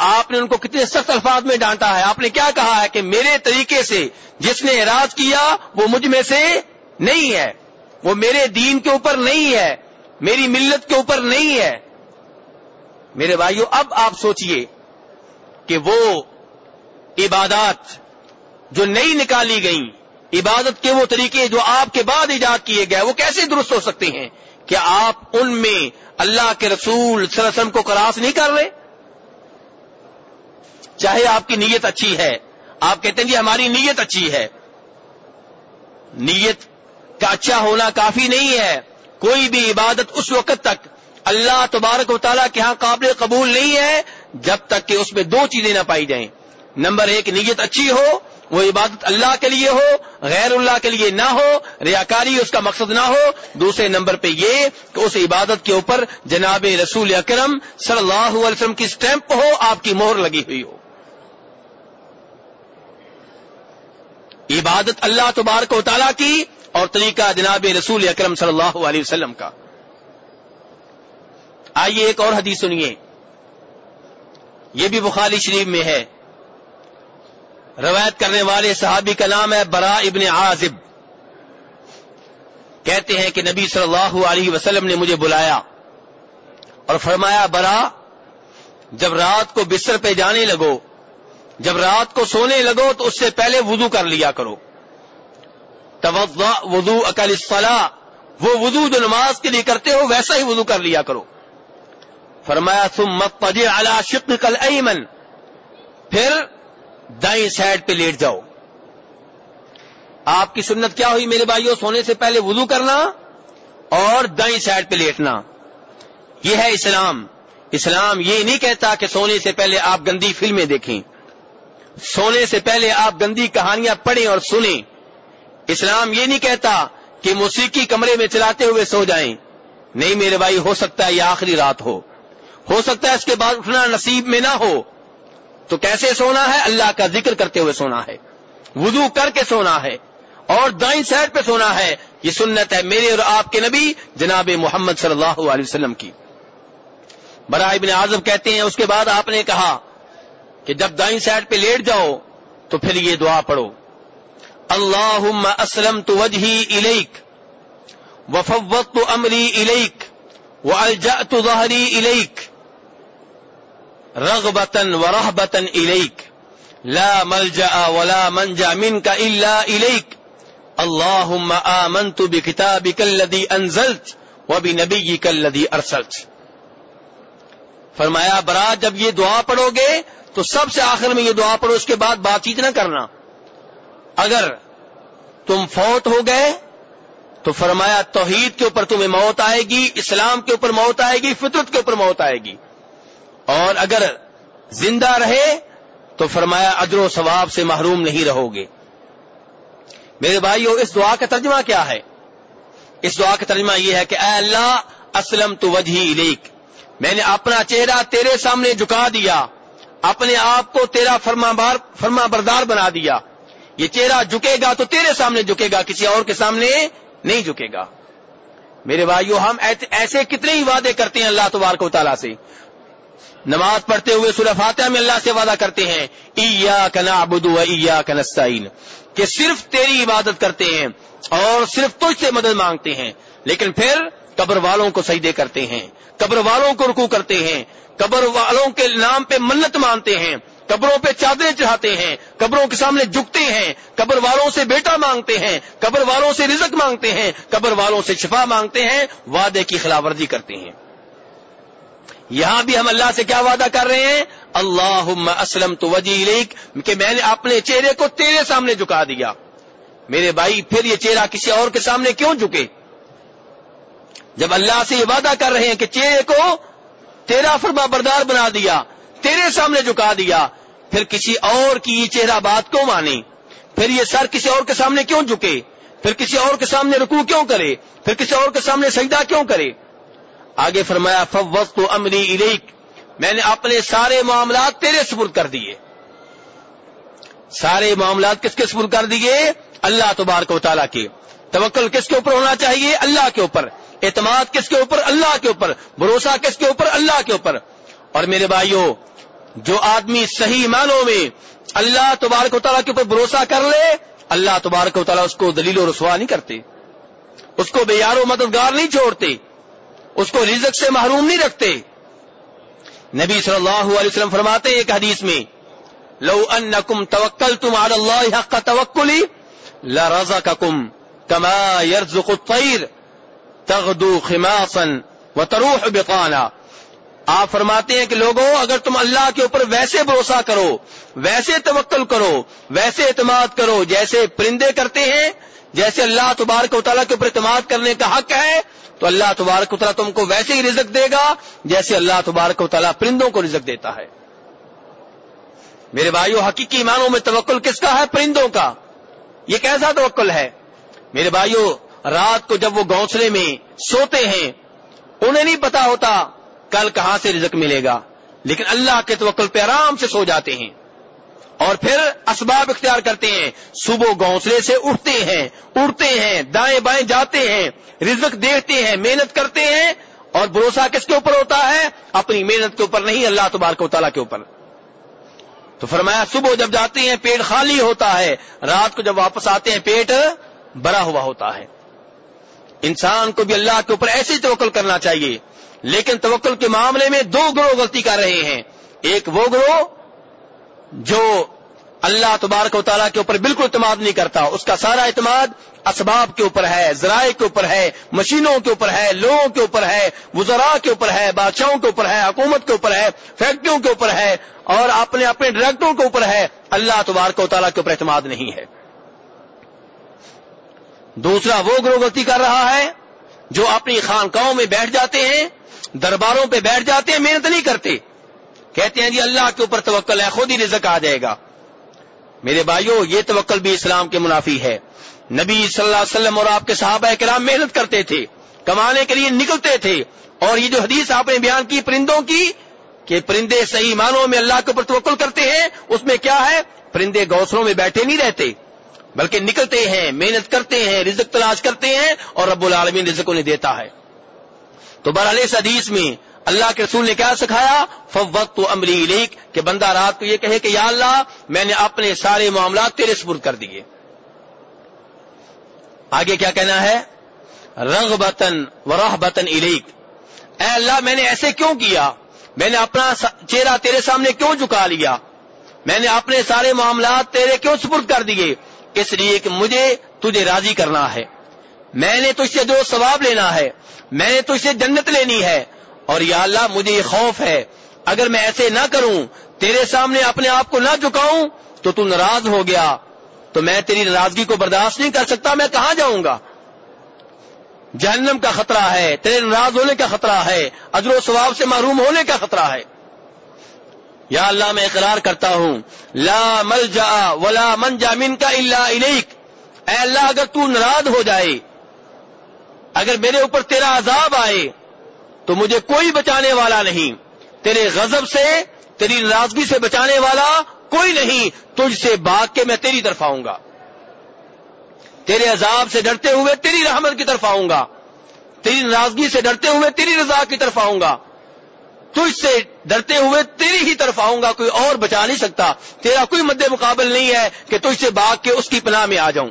آپ نے ان کو کتنے سخت الفاظ میں ڈانٹا ہے آپ نے کیا کہا ہے کہ میرے طریقے سے جس نے اراض کیا وہ مجھ میں سے نہیں ہے وہ میرے دین کے اوپر نہیں ہے میری ملت کے اوپر نہیں ہے میرے بھائیوں اب آپ سوچئے کہ وہ عبادات جو نئی نکالی گئیں، عبادت کے وہ طریقے جو آپ کے بعد ایجاد کیے گئے، وہ کیسے درست ہو سکتے ہیں؟ کیا آپ ان میں اللہ کے رسول صلی اللہ علیہ وسلم کو کراس نہیں کر رہے؟ چاہے آپ کی نیت اچھی ہے۔ آپ کہتے ہیں جی ہماری نیت اچھی ہے۔ نیت کا اچھا ہونا کافی نہیں ہے۔ کوئی بھی عبادت اس وقت تک اللہ تبارک و تعالیٰ کے ہاں قابل قبول نہیں ہے جب تک کہ اس میں دو چیزیں نہ پائی جائیں۔ نمبر ایک، نیت اچھی ہو، وہ عبادت اللہ کے لیے ہو، غیر اللہ کے لیے نہ ہو، ریاکاری اس کا مقصد نہ ہو۔ دوسرے نمبر پہ یہ کہ اس عبادت کے اوپر جناب رسول اکرم صلی اللہ علیہ وسلم کی سٹیمپ ہو، آپ کی مہر لگی ہوئی ہو۔ عبادت اللہ تبارک و تعالیٰ کی اور طریقہ جناب رسول اکرم صلی اللہ علیہ وسلم کا۔ آئیے ایک اور حدیث سنیے۔ یہ بھی بخاری شریف میں ہے۔ روایت کرنے والے صحابی کا نام ہے برا ابن عازب۔ کہتے ہیں کہ نبی صلی اللہ علیہ وسلم نے مجھے بلایا اور فرمایا، برا، جب رات کو بستر پہ جانے لگو جب رات کو سونے لگو تو اس سے پہلے وضو کر لیا کرو۔ توضع، وضو، اکل الصلاح وہ وضو جو نماز کے لیے کرتے ہو ویسا ہی وضو کر لیا کرو۔ فرمایا، ثم على شقك الايمن پھر دائیں سائڈ پہ لیٹ جاؤ۔ آپ کی سنت کیا ہوئی میرے بھائیوں سونے سے پہلے وضو کرنا اور دائیں سائڈ پہ لیٹنا۔ یہ ہے اسلام۔ اسلام یہ نہیں کہتا کہ سونے سے پہلے آپ گندی فلمیں دیکھیں۔ سونے سے پہلے آپ گندی کہانیاں پڑھیں اور سنیں۔ اسلام یہ نہیں کہتا کہ موسیقی کمرے میں چلاتے ہوئے سو جائیں۔ نہیں میرے بھائی، ہو سکتا ہے یہ آخری رات ہو۔ ہو سکتا ہے اس کے بعد اٹھنا نصیب میں نہ ہو۔ تو کیسے سونا ہے؟ اللہ کا ذکر کرتے ہوئے سونا ہے۔ وضو کر کے سونا ہے۔ اور دائیں سائڈ پہ سونا ہے۔ یہ سنت ہے میرے اور آپ کے نبی جناب محمد صلی اللہ علیہ وسلم کی۔ برائے ابن اعظم کہتے ہیں، اس کے بعد آپ نے کہا کہ جب دائیں سائڈ پہ لیٹ جاؤ تو پھر یہ دعا پڑھو۔ اللہ اسلم تو وجہ الیک وفوت تو امری الیک و الجا تو ظہری الیک رغبتن و رحبتن الیک۔ لا ملجا ولا منجا من کا اللہ الیک۔ اللہ آمنت بکتابک الذی انزلت و بنبیک الذی ارسلت۔ فرمایا برات جب یہ دعا پڑھو گے تو سب سے آخر میں یہ دعا پڑھو، اس کے بعد بات چیت نہ کرنا۔ اگر تم فوت ہو گئے، تو فرمایا توحید کے اوپر تمہیں موت آئے گی، اسلام کے اوپر موت آئے گی، فطرت کے اوپر موت آئے گی۔ اور اگر زندہ رہے، تو فرمایا ادر و ثواب سے محروم نہیں رہو گے۔ میرے بھائیو، اس دعا کا ترجمہ کیا ہے؟ اس دعا کا ترجمہ یہ ہے کہ اے اللہ اسلم تو وجہ لیک میں نے اپنا چہرہ تیرے سامنے جھکا دیا۔ اپنے آپ کو تیرا فرما بار فرما بردار بنا دیا۔ یہ چہرہ جھکے گا تو تیرے سامنے جھکے گا، کسی اور کے سامنے نہیں جھکے گا۔ میرے بھائیو، ہم ایسے کتنے ہی وعدے کرتے ہیں اللہ تبارک و تعالیٰ سے۔ نماز پڑھتے ہوئے سورہ فاتحہ میں اللہ سے وعدہ کرتے ہیں ایا کنا ابدو ایا کنستین کہ صرف تیری عبادت کرتے ہیں اور صرف تجھ سے مدد مانگتے ہیں، لیکن پھر قبر والوں کو سجدے کرتے ہیں۔ قبر والوں کو رکو کرتے ہیں، قبر والوں کے نام پہ منت مانتے ہیں، قبروں پہ چادریں چڑھاتے ہیں، قبروں کے سامنے جھکتے ہیں، قبر والوں سے بیٹا مانگتے ہیں، قبر والوں سے رزق مانگتے ہیں، قبر والوں سے شفا مانگتے ہیں، وعدے کی خلاف ورزی کرتے ہیں۔ یہاں بھی ہم اللہ سے کیا وعدہ کر رہے ہیں؟ اللہ اسلم تو کہ میں نے اپنے چہرے کو تیرے سامنے جھکا دیا۔ میرے بھائی، پھر یہ چہرہ کسی اور کے سامنے کیوں جھکے؟ جب اللہ سے یہ وعدہ کر رہے ہیں کہ چہرے کو تیرا فرما بردار بنا دیا، تیرے سامنے جھکا دیا، پھر کسی اور کی یہ چہرہ بات کیوں مانے پھر یہ سر کسی اور کے سامنے کیوں جھکے؟ پھر کسی اور کے سامنے رکو کیوں کرے؟ پھر کسی اور کے سامنے سجدہ کیوں کرے؟ آگے فرمایا فوت تو امری الیک میں نے اپنے سارے معاملات تیرے سپرد کر دیے۔ سارے معاملات کس کے سپرد کر دیے؟ اللہ تبارک و تعالیٰ کے۔ توکل کس کے اوپر ہونا چاہیے؟ اللہ کے اوپر۔ اعتماد کس کے اوپر؟ اللہ کے اوپر. بھروسہ کس کے اوپر؟ اللہ کے اوپر. اور میرے بھائیوں جو آدمی صحیح معنوں میں اللہ تبارک و تعالیٰ کے اوپر بھروسہ کر لے، اللہ تبارک و تعالیٰ اس کو دلیل و رسوا نہیں کرتے. اس کو بے یار و مددگار نہیں چھوڑتے. اس کو رزق سے محروم نہیں رکھتے. نبی صلی اللہ علیہ وسلم فرماتے ایک حدیث میں، لو انکم توکلتم علی اللہ حق توکلی لرزقکم کما یرزق الطیر. تغدو خماصا وتروح بطانا آپ فرماتے ہیں کہ لوگوں، اگر تم اللہ کے اوپر ویسے بھروسہ کرو، ویسے توکل کرو، ویسے اعتماد کرو، جیسے پرندے کرتے ہیں، جیسے اللہ تبارک و تعالیٰ کے اوپر اعتماد کرنے کا حق ہے، تو اللہ تبارک و تعالیٰ تم کو ویسے ہی رزق دے گا، جیسے اللہ تبارک و تعالیٰ پرندوں کو رزق دیتا ہے۔ میرے بھائیو، حقیقی معنوں میں توکل کس کا ہے؟ پرندوں کا۔ یہ کیسا توکل ہے؟ میرے بھائیو رات کو جب وہ گونسلے میں سوتے ہیں، انہیں نہیں پتا ہوتا کل کہاں سے رزق ملے گا، لیکن اللہ کے توکل پہ آرام سے سو جاتے ہیں۔ اور پھر اسباب اختیار کرتے ہیں۔ صبح گونسلے سے اٹھتے ہیں، اڑتے ہیں، دائیں بائیں جاتے ہیں، رزق دیکھتے ہیں، محنت کرتے ہیں۔ اور بھروسہ کس کے اوپر ہوتا ہے؟ اپنی محنت کے اوپر نہیں، اللہ تبارک و تعالیٰ کے اوپر۔ تو فرمایا، صبح جب جاتے ہیں، پیٹ خالی ہوتا ہے، رات کو جب واپس آتے ہیں، پیٹ بھرا ہوا ہوتا ہے۔ انسان کو بھی اللہ کے اوپر ایسے توکل کرنا چاہیے لیکن توکل کے معاملے میں دو گروہ غلطی کر رہے ہیں ایک وہ گروہ جو اللہ تبارک و تعالیٰ کے اوپر بالکل اعتماد نہیں کرتا اس کا سارا اعتماد اسباب کے اوپر ہے ذرائع کے اوپر ہے مشینوں کے اوپر ہے لوگوں کے اوپر ہے وزراء کے اوپر ہے بادشاہوں کے اوپر ہے حکومت کے اوپر ہے فیکٹریوں کے اوپر ہے اور اپنے اپنے ڈائریکٹروں کے اوپر ہے اللہ تبارک و تعالیٰ کے اوپر اعتماد نہیں ہے دوسرا وہ گروہ غلطی کر رہا ہے جو اپنی خانقاہوں میں بیٹھ جاتے ہیں، درباروں پہ بیٹھ جاتے ہیں، محنت نہیں کرتے۔ کہتے ہیں جی اللہ کے اوپر توکل ہے، خود ہی رزق آ جائے گا۔ میرے بھائیوں یہ توکل بھی اسلام کے منافی ہے۔ نبی صلی اللہ علیہ وسلم اور آپ کے صحابہ کرام محنت کرتے تھے، کمانے کے لیے نکلتے تھے۔ اور یہ جو حدیث آپ نے بیان کی پرندوں کی، کہ پرندے صحیح معنوں میں اللہ کے اوپر توکل کرتے ہیں، اس میں کیا ہے؟ پرندے گوسلوں میں بیٹھے نہیں رہتے۔ بلکہ نکلتے ہیں، محنت کرتے ہیں، رزق تلاش کرتے ہیں اور رب العالمین رزق انہیں دیتا ہے۔ تو برحال اس حدیث میں اللہ کے رسول نے کیا سکھایا؟ فوت تو امری لیک کہ بندہ رات کو یہ کہے کہ یا اللہ، میں نے اپنے سارے معاملات تیرے سپرد کر دیے۔ آگے کیا کہنا ہے؟ رنگ بتن و رح بتن الیک اے اللہ، میں نے ایسے کیوں کیا؟ میں نے اپنا چہرہ تیرے سامنے کیوں جھکا لیا؟ میں نے اپنے سارے معاملات تیرے کیوں سپرد کر دیے؟ اس لیے کہ مجھے تجھے راضی کرنا ہے۔ میں نے تجھ سے جو ثواب لینا ہے، میں نے تجھ سے جنت لینی ہے۔ اور یا اللہ، مجھے یہ خوف ہے۔ اگر میں ایسے نہ کروں، تیرے سامنے اپنے آپ کو نہ چکاؤں تو تو ناراض ہو گیا۔ تو میں تیری ناراضگی کو برداشت نہیں کر سکتا، میں کہاں جاؤں گا؟ جہنم کا خطرہ ہے، تیرے ناراض ہونے کا خطرہ ہے، اجر و ثواب سے محروم ہونے کا خطرہ ہے۔ یا اللہ میں اقرار کرتا ہوں، لا مل جا ولا من جامن کا اللہ علیک اے اللہ، اگر تو ناراض ہو جائے، اگر میرے اوپر تیرا عذاب آئے، تو مجھے کوئی بچانے والا نہیں۔ تیرے غضب سے، تیری ناراضگی سے بچانے والا کوئی نہیں۔ تجھ سے باغ کے میں تیری طرف آؤں گا۔ تیرے عذاب سے ڈرتے ہوئے تیری رحمت کی طرف آؤں گا۔ تیری ناراضگی سے ڈرتے ہوئے تیری رضا کی طرف آؤں گا۔ تجھ سے ڈرتے ہوئے تیری ہی طرف آؤں گا، کوئی اور بچا نہیں سکتا۔ تیرا کوئی مد مقابل نہیں ہے کہ تجھ سے باغ کے اس کی پناہ میں آ جاؤں۔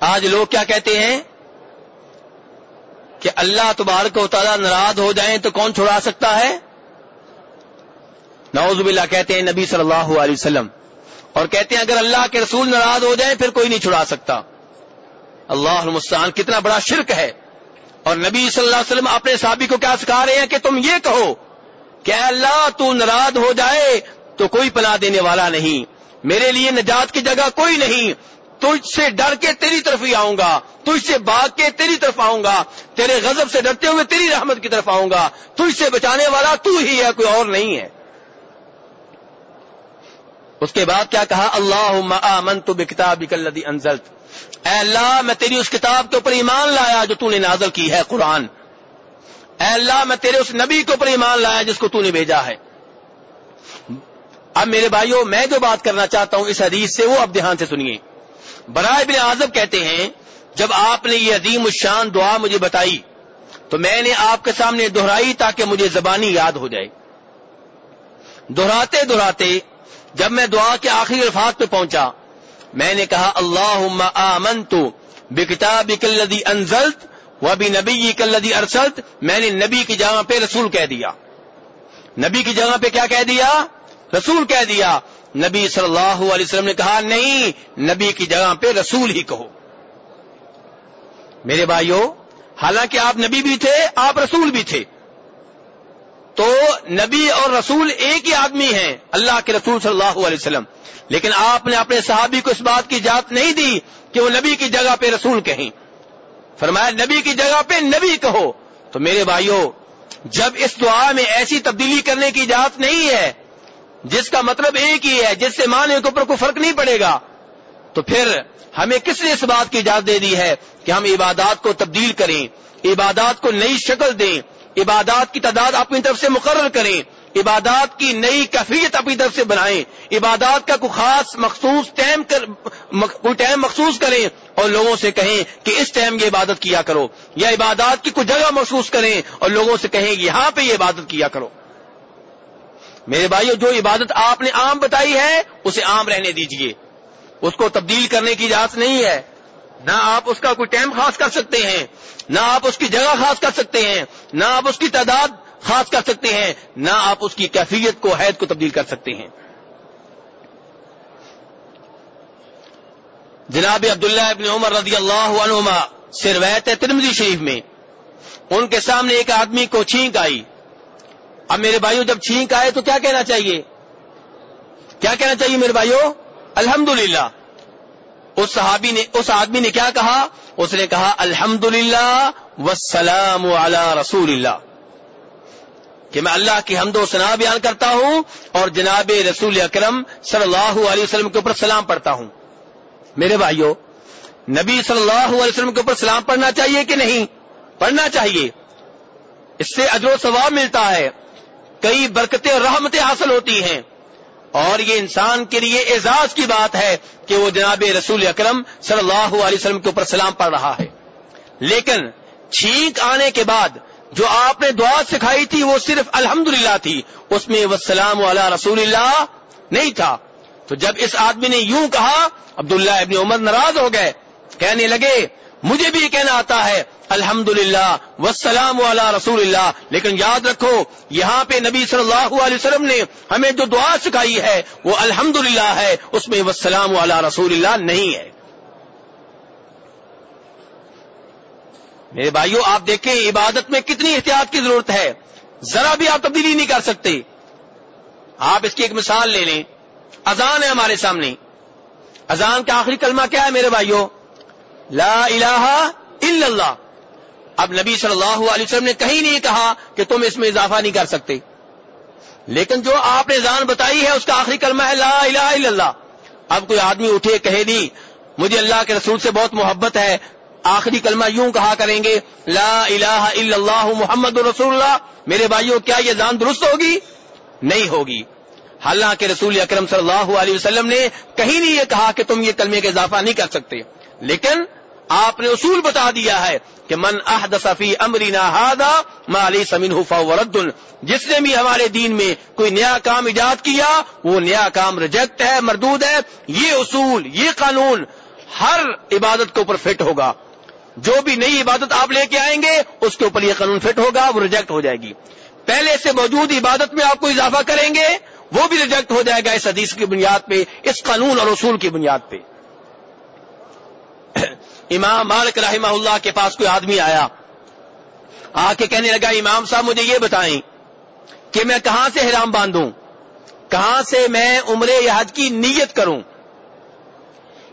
آج لوگ کیا کہتے ہیں؟ کہ اللہ تبارک و تعالیٰ ناراض ہو جائیں تو کون چھڑا سکتا ہے؟ نعوذ باللہ کہتے ہیں نبی صلی اللہ علیہ وسلم۔ اور کہتے ہیں اگر اللہ کے رسول ناراض ہو جائیں پھر کوئی نہیں چھڑا سکتا۔ اللہ المستان کتنا بڑا شرک ہے۔ اور نبی صلی اللہ علیہ وسلم اپنے صحابی کو کیا سکھا رہے ہیں کہ تم یہ کہو کہ اللہ تو ناراض ہو جائے تو کوئی پناہ دینے والا نہیں۔ میرے لیے نجات کی جگہ کوئی نہیں۔ تجھ سے ڈر کے تیری طرف ہی آؤں گا۔ تجھ سے باغ کے تیری طرف آؤں گا۔ تیرے غضب سے ڈرتے ہوئے تیری رحمت کی طرف آؤں گا۔ تجھ سے بچانے والا تو ہی ہے، کوئی اور نہیں ہے۔ اس کے بعد کیا کہا؟ اللہ من تو کتاب انزلت۔ اے اللہ، میں تیری اس کتاب کے اوپر ایمان لایا جو تو نے نازل کی ہے، قرآن۔ اے اللہ، میں تیرے اس نبی کے اوپر ایمان لایا جس کو تو نے بھیجا ہے۔ اب میرے بھائیوں میں جو بات کرنا چاہتا ہوں اس حدیث سے، وہ اب دھیان سے سنیے۔ برائے بن اعظم کہتے ہیں، جب آپ نے یہ عظیم الشان دعا مجھے بتائی، تو میں نے آپ کے سامنے دہرائی تاکہ مجھے زبانی یاد ہو جائے۔ دہراتے دہراتے، جب میں دعا کے آخری الفاظ پہ پہنچا میں نے کہا اللہ آمن تو بکتا بکلدی انزلت وہ بھی نبی کلدی ارسلت. میں نے نبی کی جگہ پہ رسول کہہ دیا۔ نبی کی جگہ پہ کیا کہہ دیا؟ رسول کہہ دیا۔ نبی صلی اللہ علیہ وسلم نے کہا، نہیں، نبی کی جگہ پہ رسول ہی کہو۔ میرے بھائیوں حالانکہ آپ نبی بھی تھے، آپ رسول بھی تھے۔ تو نبی اور رسول ایک ہی آدمی ہیں، اللہ کے رسول صلی اللہ علیہ وسلم۔ لیکن آپ نے اپنے صحابی کو اس بات کی اجازت نہیں دی کہ وہ نبی کی جگہ پہ رسول کہیں۔ فرمایا، نبی کی جگہ پہ نبی کہو۔ تو میرے بھائیوں جب اس دعا میں ایسی تبدیلی کرنے کی اجازت نہیں ہے، جس کا مطلب ایک ہی ہے، جس سے مانے کے اوپر کوئی فرق نہیں پڑے گا، تو پھر ہمیں کس نے اس بات کی اجازت دے دی ہے کہ ہم عبادات کو تبدیل کریں، عبادات کو نئی شکل دیں عبادات کی تعداد اپنی طرف سے مقرر کریں، عبادات کی نئی کیفیت اپنی طرف سے بنائیں، عبادات کا کوئی خاص مخصوص ٹائم کر کوئی ٹائم مخصوص کریں اور لوگوں سے کہیں کہ اس ٹائم یہ عبادت کیا کرو، یا عبادات کی کوئی جگہ محسوس کریں اور لوگوں سے کہیں یہاں پہ یہ عبادت کیا کرو۔ میرے بھائیو، جو عبادت آپ نے عام بتائی ہے، اسے عام رہنے دیجیے۔ اس کو تبدیل کرنے کی اجازت نہیں ہے۔ نہ آپ اس کا کوئی ٹائم خاص کر سکتے ہیں، نہ آپ اس کی جگہ خاص کر سکتے ہیں، نہ آپ اس کی تعداد خاص کر سکتے ہیں، نہ آپ اس کی کیفیت کو، حید کو تبدیل کر سکتے ہیں۔ جناب عبداللہ ابن عمر رضی اللہ عنہما سے روایت ہے ترمزی شریف میں۔ ان کے سامنے ایک آدمی کو چھینک آئی۔ اب میرے بھائیوں جب چھینک آئے تو کیا کہنا چاہیے؟ کیا کہنا چاہیے میرے بھائیوں الحمد اس صحابی نے اس آدمی نے کیا کہا؟ اس نے کہا الحمد للہ وسلام رسول اللہ کہ میں اللہ کی حمد و ثنا بیان کرتا ہوں اور جناب رسول اکرم صلی اللہ علیہ وسلم کے اوپر سلام پڑھتا ہوں۔ میرے بھائیوں نبی صلی اللہ علیہ وسلم کے اوپر سلام پڑھنا چاہیے کہ نہیں؟ پڑھنا چاہیے۔ اس سے اجر و ثواب ملتا ہے۔ کئی برکتیں اور رحمتیں حاصل ہوتی ہیں۔ اور یہ انسان کے لیے اعزاز کی بات ہے کہ وہ جناب رسول اکرم صلی اللہ علیہ وسلم کے اوپر سلام پڑھ رہا ہے۔ لیکن چھینک آنے کے بعد جو آپ نے دعا سکھائی تھی وہ صرف الحمد تھی، اس میں وہ سلام والا رسول اللہ نہیں تھا۔ تو جب اس آدمی نے یوں کہا، عبداللہ ابن عمر ناراض ہو گئے، کہنے لگے، مجھے بھی کہنا آتا ہے الحمد للہ وسلام والا رسول اللہ لیکن یاد رکھو، یہاں پہ نبی صلی اللہ علیہ وسلم نے ہمیں جو دعا سکھائی ہے، وہ الحمد ہے، اس میں وسلام والا رسول اللہ نہیں ہے۔ میرے بھائیوں آپ دیکھیں، عبادت میں کتنی احتیاط کی ضرورت ہے۔ ذرا بھی آپ تبدیلی نہیں کر سکتے۔ آپ اس کی ایک مثال لے لیں۔ اذان ہے ہمارے سامنے۔ اذان کا آخری کلمہ کیا ہے میرے بھائیوں لا الہ الا اللہ۔ اب نبی صلی اللہ علیہ وسلم نے کہیں نہیں کہا کہ تم اس میں اضافہ نہیں کر سکتے۔ لیکن جو آپ نے اذان بتائی ہے، اس کا آخری کلمہ ہے لا الہ الا اللہ۔ اب کوئی آدمی اٹھے کہے نہیں مجھے اللہ کے رسول سے بہت محبت ہے، آخری کلمہ یوں کہا کریں گے، لا الہ الا اللہ محمد رسول اللہ۔ میرے بھائیوں، کیا یہ جان درست ہوگی؟ نہیں ہوگی۔ حالانکہ رسول اکرم صلی اللہ علیہ وسلم نے کہیں نہیں یہ کہا کہ تم یہ کلمے کا اضافہ نہیں کر سکتے۔ لیکن آپ نے اصول بتا دیا ہے کہ من احدث فی امرنا هذا ما ليس منه فهو رد. جس نے بھی ہمارے دین میں کوئی نیا کام ایجاد کیا، وہ نیا کام ریجیکٹ ہے، مردود ہے. یہ اصول، یہ قانون ہر عبادت کے اوپر فٹ ہوگا. جو بھی نئی عبادت آپ لے کے آئیں گے، اس کے اوپر یہ قانون فٹ ہوگا، وہ ریجیکٹ ہو جائے گی. پہلے سے موجود عبادت میں آپ کو اضافہ کریں گے، وہ بھی ریجیکٹ ہو جائے گا اس حدیث کی بنیاد پہ، اس قانون اور اصول کی بنیاد پہ. امام مالک رحمہ اللہ کے پاس کوئی آدمی آیا، آ کے کہنے لگا، امام صاحب مجھے یہ بتائیں کہ میں کہاں سے حرام باندھوں؟ کہاں سے میں عمر یا حج کی نیت کروں؟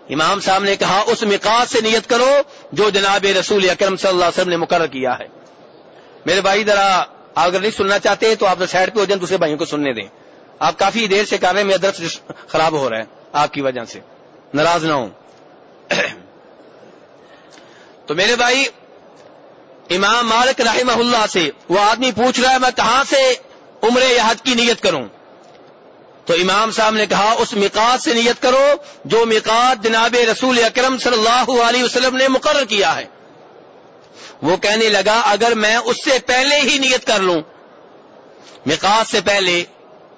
امام صاحب نے کہا، اس مقاص سے نیت کرو جو جناب رسول اکرم صلی اللہ علیہ وسلم نے مقرر کیا ہے۔ میرے بھائی، ذرا اگر نہیں سننا چاہتے تو آپ سائڈ پہ ہو جائیں، دوسرے بھائیوں کو سننے دیں۔ آپ کافی دیر سے کر رہے ہیں، میرا درد خراب ہو رہا ہے، آپ کی وجہ سے۔ ناراض نہ ہوں۔ تو میرے بھائی، امام مالک رحمہ اللہ سے وہ آدمی پوچھ رہا ہے، میں کہاں سے عمر یا حج کی نیت کروں؟ تو امام صاحب نے کہا، اس مقات سے نیت کرو جو مقات جناب رسول اکرم صلی اللہ علیہ وسلم نے مقرر کیا ہے۔ وہ کہنے لگا، اگر میں اس سے پہلے ہی نیت کر لوں مقات سے پہلے،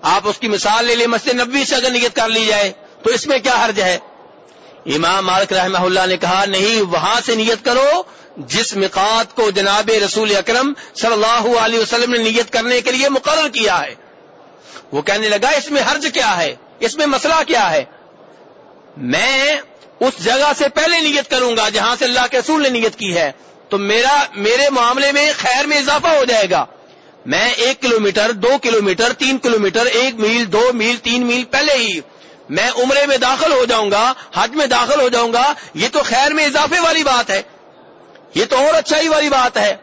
آپ اس کی مثال لے لیں، مسجد نبی سے اگر نیت کر لی جائے، تو اس میں کیا حرج ہے؟ امام مالک رحمہ اللہ نے کہا، نہیں، وہاں سے نیت کرو جس مقات کو جناب رسول اکرم صلی اللہ علیہ وسلم نے نیت کرنے کے لیے مقرر کیا ہے۔ وہ کہنے لگا، اس میں حرج کیا ہے؟ اس میں مسئلہ کیا ہے؟ میں اس جگہ سے پہلے نیت کروں گا جہاں سے اللہ کے رسول نے نیت کی ہے۔ تو میرا، میرے معاملے میں خیر میں اضافہ ہو جائے گا۔ میں ایک کلومیٹر، دو کلومیٹر، تین کلومیٹر، ایک میل، دو میل، تین میل پہلے ہی میں عمرے میں داخل ہو جاؤں گا، حج میں داخل ہو جاؤں گا، یہ تو خیر میں اضافے والی بات ہے۔ یہ تو اور اچھائی والی بات ہے۔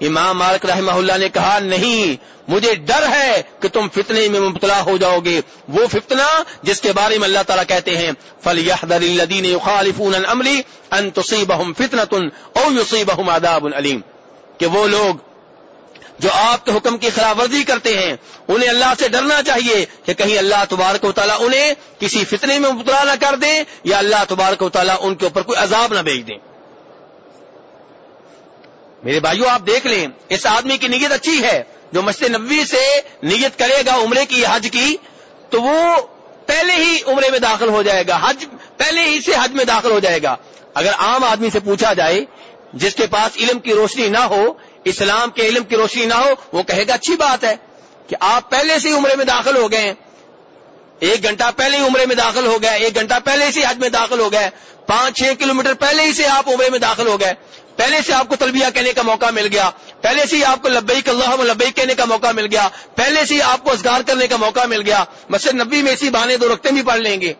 امام مالک رحمہ اللہ نے کہا، نہیں، مجھے ڈر ہے کہ تم فتنے میں مبتلا ہو جاؤ گے۔ وہ فتنہ جس کے بارے میں اللہ تعالیٰ کہتے ہیں فل الدین خالفون امری ان تصیبہم فتنتن او یصیبہم عذاب علیم کہ وہ لوگ جو آپ کے حکم کی خلاف ورزی کرتے ہیں، انہیں اللہ سے ڈرنا چاہیے کہ کہیں اللہ تبارک و تعالیٰ انہیں کسی فتنے میں مبتلا نہ کر دیں یا اللہ تبارک و تعالیٰ ان کے اوپر کوئی عذاب نہ بھیج دیں۔ میرے بھائیو، آپ دیکھ لیں، اس آدمی کی نیت اچھی ہے۔ جو مسجد نبوی سے نیت کرے گا عمرے کی، حج کی، تو وہ پہلے ہی عمرے میں داخل ہو جائے گا۔ حج پہلے ہی سے حج میں داخل ہو جائے گا۔ اگر عام آدمی سے پوچھا جائے، جس کے پاس علم کی روشنی نہ ہو اسلام کے علم کی روشنی نہ ہو، وہ کہے گا اچھی بات ہے کہ آپ پہلے سے عمرے میں داخل ہو گئے ایک گھنٹہ پہلے ہی عمرے میں داخل ہو گئے، ایک گھنٹہ پہلے سے حج میں داخل ہو گئے، پانچ چھ کلو پہلے ہی سے آپ عمرے میں داخل ہو گئے۔ پہلے سے آپ کو تلبیہ کہنے کا موقع مل گیا، پہلے سے ہی آپ کو لبیک اللہ لبیک کہنے کا موقع مل گیا، پہلے سے ہی آپ کو ازگار کرنے کا موقع مل گیا۔ مسجد نبی میں اسی بانے دو رکھتے بھی پڑھ لیں گے۔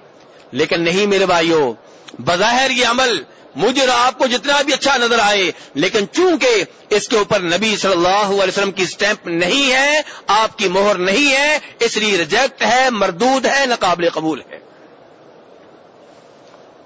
لیکن نہیں میرے بھائیوں، بظاہر یہ عمل مجھے اور آپ کو جتنا بھی اچھا نظر آئے، لیکن چونکہ اس کے اوپر نبی صلی اللہ علیہ وسلم کی سٹیمپ نہیں ہے، آپ کی مہر نہیں ہے، اس لیے ریجیکٹ ہے، مردود ہے ناقابل قبول ہے۔